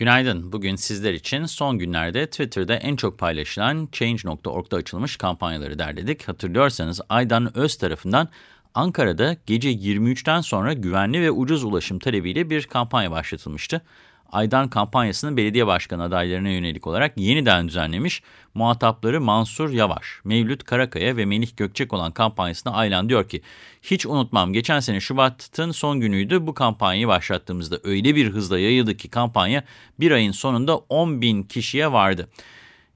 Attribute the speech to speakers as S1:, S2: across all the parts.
S1: Günaydın. Bugün sizler için son günlerde Twitter'da en çok paylaşılan Change.org'da açılmış kampanyaları derledik. Hatırlıyorsanız Aydan Öz tarafından Ankara'da gece 23'ten sonra güvenli ve ucuz ulaşım talebiyle bir kampanya başlatılmıştı. Aydan kampanyasını belediye başkanı adaylarına yönelik olarak yeniden düzenlemiş. Muhatapları Mansur Yavaş, Mevlüt Karakaya ve Melih Gökçek olan kampanyasında Aylan diyor ki, hiç unutmam geçen sene Şubat'ın son günüydü bu kampanyayı başlattığımızda öyle bir hızla yayıldı ki kampanya bir ayın sonunda 10 bin kişiye vardı.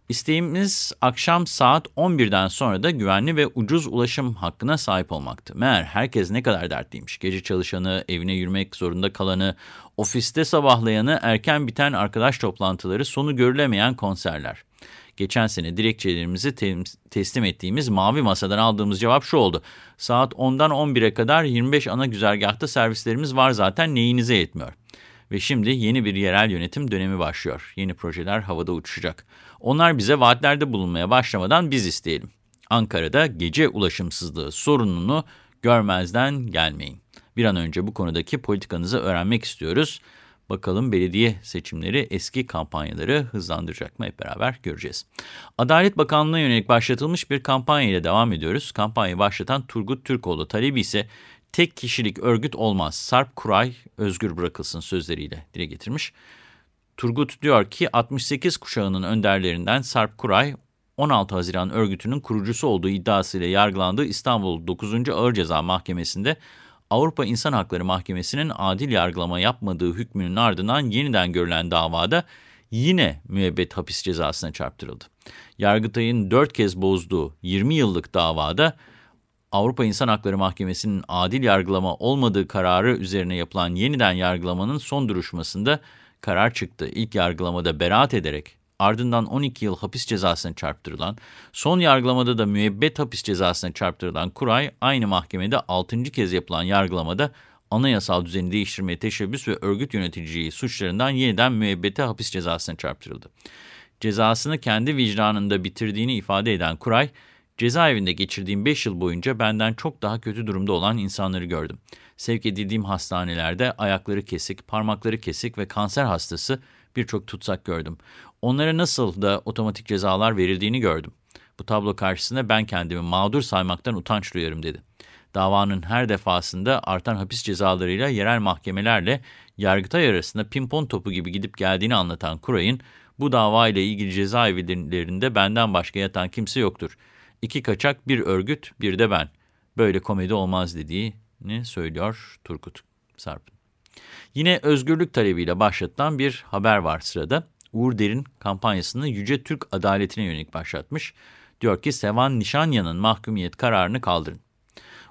S1: İsteğimiz akşam saat 11'den sonra da güvenli ve ucuz ulaşım hakkına sahip olmaktı. Meğer herkes ne kadar dertliymiş. Gece çalışanı, evine yürümek zorunda kalanı, ofiste sabahlayanı, erken biten arkadaş toplantıları, sonu görülemeyen konserler. Geçen sene dilekçelerimizi te teslim ettiğimiz Mavi Masa'dan aldığımız cevap şu oldu. Saat 10'dan 11'e kadar 25 ana güzergahta servislerimiz var zaten neyinize yetmiyor. Ve şimdi yeni bir yerel yönetim dönemi başlıyor. Yeni projeler havada uçuşacak. Onlar bize vaatlerde bulunmaya başlamadan biz isteyelim. Ankara'da gece ulaşımsızlığı sorununu görmezden gelmeyin. Bir an önce bu konudaki politikanızı öğrenmek istiyoruz. Bakalım belediye seçimleri eski kampanyaları hızlandıracak mı hep beraber göreceğiz. Adalet Bakanlığı'na yönelik başlatılmış bir kampanya ile devam ediyoruz. Kampanyayı başlatan Turgut Türkoğlu talebi ise tek kişilik örgüt olmaz. Sarp Kuray özgür bırakılsın sözleriyle dile getirmiş. Turgut diyor ki 68 kuşağının önderlerinden Sarp Kuray 16 Haziran örgütünün kurucusu olduğu iddiasıyla yargılandığı İstanbul 9. Ağır Ceza Mahkemesi'nde Avrupa İnsan Hakları Mahkemesi'nin adil yargılama yapmadığı hükmünün ardından yeniden görülen davada yine müebbet hapis cezasına çarptırıldı. Yargıtay'ın 4 kez bozduğu 20 yıllık davada Avrupa İnsan Hakları Mahkemesi'nin adil yargılama olmadığı kararı üzerine yapılan yeniden yargılamanın son duruşmasında karar çıktı. İlk yargılamada beraat ederek ardından 12 yıl hapis cezasına çarptırılan, son yargılamada da müebbet hapis cezasına çarptırılan Kuray, aynı mahkemede 6. kez yapılan yargılamada anayasal düzeni değiştirmeye teşebbüs ve örgüt yöneticiliği suçlarından yeniden müebbete hapis cezasına çarptırıldı. Cezasını kendi vicdanında bitirdiğini ifade eden Kuray, cezaevinde geçirdiğim 5 yıl boyunca benden çok daha kötü durumda olan insanları gördüm. Sevk edildiğim hastanelerde ayakları kesik, parmakları kesik ve kanser hastası birçok tutsak gördüm. Onlara nasıl da otomatik cezalar verildiğini gördüm. Bu tablo karşısında ben kendimi mağdur saymaktan utanç duyarım dedi. Davanın her defasında artan hapis cezalarıyla yerel mahkemelerle Yargıtay arasında pimpon topu gibi gidip geldiğini anlatan Kuray'ın bu dava ile ilgili cezaevlerinde benden başka yatan kimse yoktur. İki kaçak, bir örgüt, bir de ben. Böyle komedi olmaz dediğini söylüyor Turgut Sarp'ın. Yine özgürlük talebiyle başlatılan bir haber var sırada. Uğur Derin kampanyasını Yüce Türk adaletine yönelik başlatmış. Diyor ki Sevan Nişanyan'ın mahkumiyet kararını kaldırın.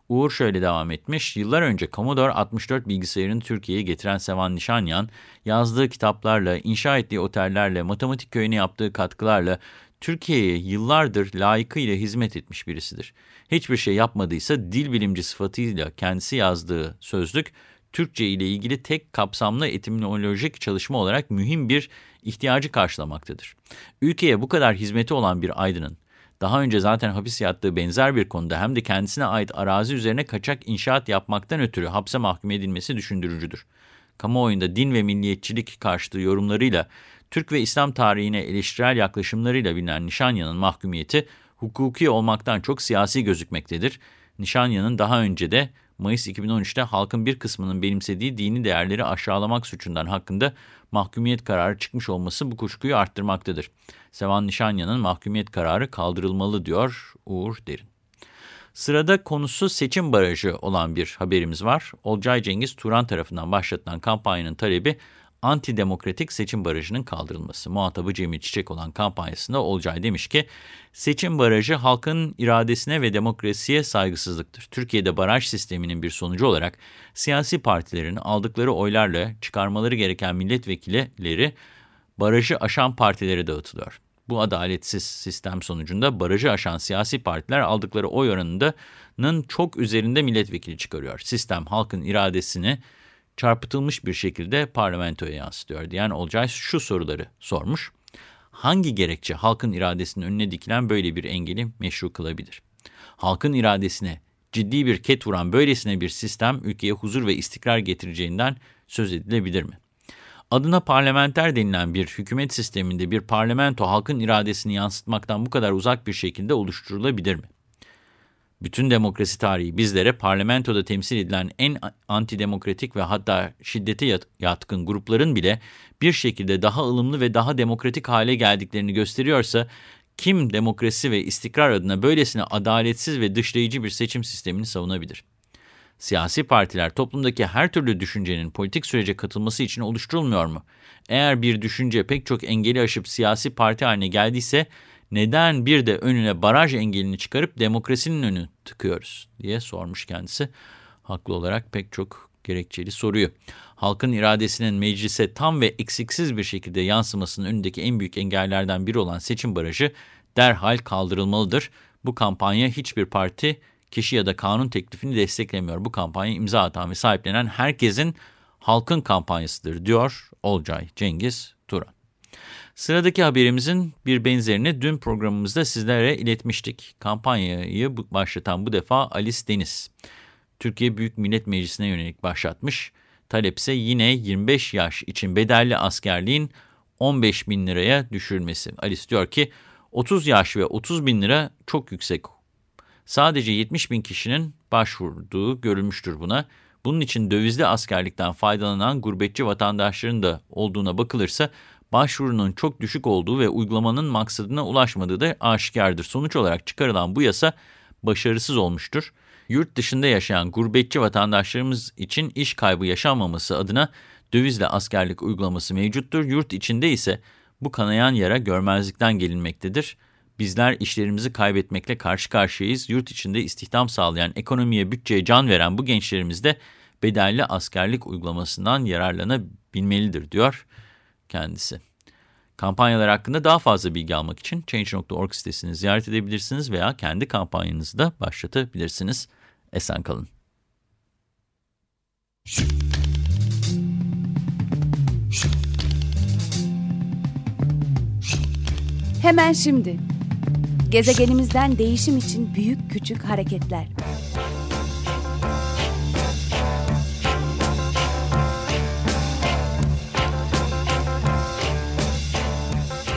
S1: Uğur şöyle devam etmiş. Yıllar önce Commodore 64 bilgisayarını Türkiye'ye getiren Sevan Nişanyan, yazdığı kitaplarla, inşa ettiği otellerle, matematik köyüne yaptığı katkılarla Türkiye'ye yıllardır layıkıyla hizmet etmiş birisidir. Hiçbir şey yapmadıysa dil bilimci sıfatıyla kendisi yazdığı sözlük, Türkçe ile ilgili tek kapsamlı etimolojik çalışma olarak mühim bir ihtiyacı karşılamaktadır. Ülkeye bu kadar hizmeti olan bir aydının, daha önce zaten hapis yattığı benzer bir konuda hem de kendisine ait arazi üzerine kaçak inşaat yapmaktan ötürü hapse mahkum edilmesi düşündürücüdür. Kamuoyunda din ve milliyetçilik karşıtı yorumlarıyla, Türk ve İslam tarihine eleştirel yaklaşımlarıyla bilinen Nişanya'nın mahkumiyeti, hukuki olmaktan çok siyasi gözükmektedir. Nişanya'nın daha önce de Mayıs 2013'te halkın bir kısmının benimsediği dini değerleri aşağılamak suçundan hakkında mahkumiyet kararı çıkmış olması bu kuşkuyu arttırmaktadır. Sevan Nişanya'nın mahkumiyet kararı kaldırılmalı diyor Uğur Derin. Sırada konusu seçim barajı olan bir haberimiz var. Olcay Cengiz Turan tarafından başlatılan kampanyanın talebi antidemokratik seçim barajının kaldırılması. Muhatabı Cemil Çiçek olan kampanyasında Olcay demiş ki, seçim barajı halkın iradesine ve demokrasiye saygısızlıktır. Türkiye'de baraj sisteminin bir sonucu olarak siyasi partilerin aldıkları oylarla çıkarmaları gereken milletvekilleri barajı aşan partilere dağıtılıyor. Bu adaletsiz sistem sonucunda barajı aşan siyasi partiler aldıkları oy oranının çok üzerinde milletvekili çıkarıyor. Sistem halkın iradesini çarpıtılmış bir şekilde parlamentoya yansıtıyor diyen Olcay şu soruları sormuş. Hangi gerekçe halkın iradesinin önüne dikilen böyle bir engeli meşru kılabilir? Halkın iradesine ciddi bir ket vuran böylesine bir sistem ülkeye huzur ve istikrar getireceğinden söz edilebilir mi? Adına parlamenter denilen bir hükümet sisteminde bir parlamento halkın iradesini yansıtmaktan bu kadar uzak bir şekilde oluşturulabilir mi? Bütün demokrasi tarihi bizlere parlamentoda temsil edilen en antidemokratik ve hatta şiddete yatkın grupların bile bir şekilde daha ılımlı ve daha demokratik hale geldiklerini gösteriyorsa, kim demokrasi ve istikrar adına böylesine adaletsiz ve dışlayıcı bir seçim sistemini savunabilir? Siyasi partiler toplumdaki her türlü düşüncenin politik sürece katılması için oluşturulmuyor mu? Eğer bir düşünce pek çok engeli aşıp siyasi parti haline geldiyse neden bir de önüne baraj engelini çıkarıp demokrasinin önünü tıkıyoruz diye sormuş kendisi. Haklı olarak pek çok gerekçeli soruyu. Halkın iradesinin meclise tam ve eksiksiz bir şekilde yansımasının önündeki en büyük engellerden biri olan seçim barajı derhal kaldırılmalıdır. Bu kampanya hiçbir parti kişi ya da kanun teklifini desteklemiyor. Bu kampanya imza atan ve sahiplenen herkesin halkın kampanyasıdır diyor Olcay Cengiz Turan. Sıradaki haberimizin bir benzerini dün programımızda sizlere iletmiştik. Kampanyayı başlatan bu defa Alice Deniz. Türkiye Büyük Millet Meclisi'ne yönelik başlatmış. Talepse yine 25 yaş için bedelli askerliğin 15 bin liraya düşürülmesi. Alice diyor ki 30 yaş ve 30 bin lira çok yüksek Sadece 70 bin kişinin başvurduğu görülmüştür buna. Bunun için dövizli askerlikten faydalanan gurbetçi vatandaşların da olduğuna bakılırsa başvurunun çok düşük olduğu ve uygulamanın maksadına ulaşmadığı da aşikardır. Sonuç olarak çıkarılan bu yasa başarısız olmuştur. Yurt dışında yaşayan gurbetçi vatandaşlarımız için iş kaybı yaşanmaması adına dövizle askerlik uygulaması mevcuttur. Yurt içinde ise bu kanayan yara görmezlikten gelinmektedir. Bizler işlerimizi kaybetmekle karşı karşıyayız. Yurt içinde istihdam sağlayan, ekonomiye, bütçeye can veren bu gençlerimiz de bedelli askerlik uygulamasından yararlanabilmelidir diyor kendisi. Kampanyalar hakkında daha fazla bilgi almak için Change.org sitesini ziyaret edebilirsiniz veya kendi kampanyanızı da başlatabilirsiniz. Esen kalın.
S2: Hemen şimdi Gezegenimizden değişim için büyük küçük hareketler.